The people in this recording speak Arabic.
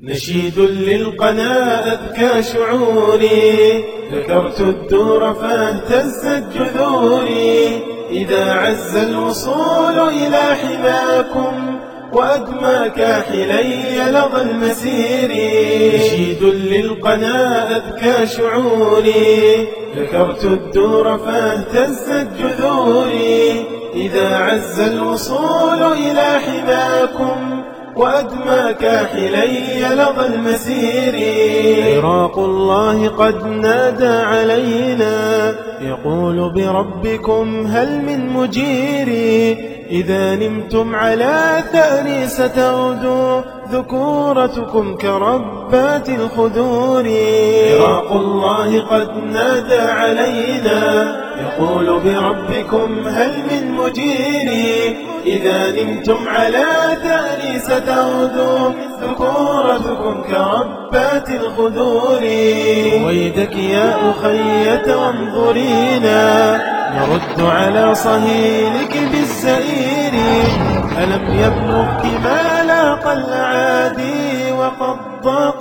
نشيد للقنا أذكى شعوري. ذكرت الدور فاهتزت جذوري إذا عز الوصول إلى حماكم وأدمى كاحلي لظى المسير. نشيد للقنا أذكى شعوري. ذكرت الدور فاهتزت جذوري إذا عز الوصول إلى حماكم وأدمى كاحلي لظى المسير. عراق الله قد نادى علينا. يقول بربكم هل من مجير؟ إذا نمتم على ثأري ستغدو ذكورتكم كربات الخدور عراق الله قد نادى علينا. يقول بربكم هل من مجير؟ إذا نمتم على ثأري ستغدو ذكورتكم كربات الخدور ويدك يا أخية وانظرينا. نرد على صهيلك بالزئير. ألم يبلغك ما لاقى الأعادي وقد ضاق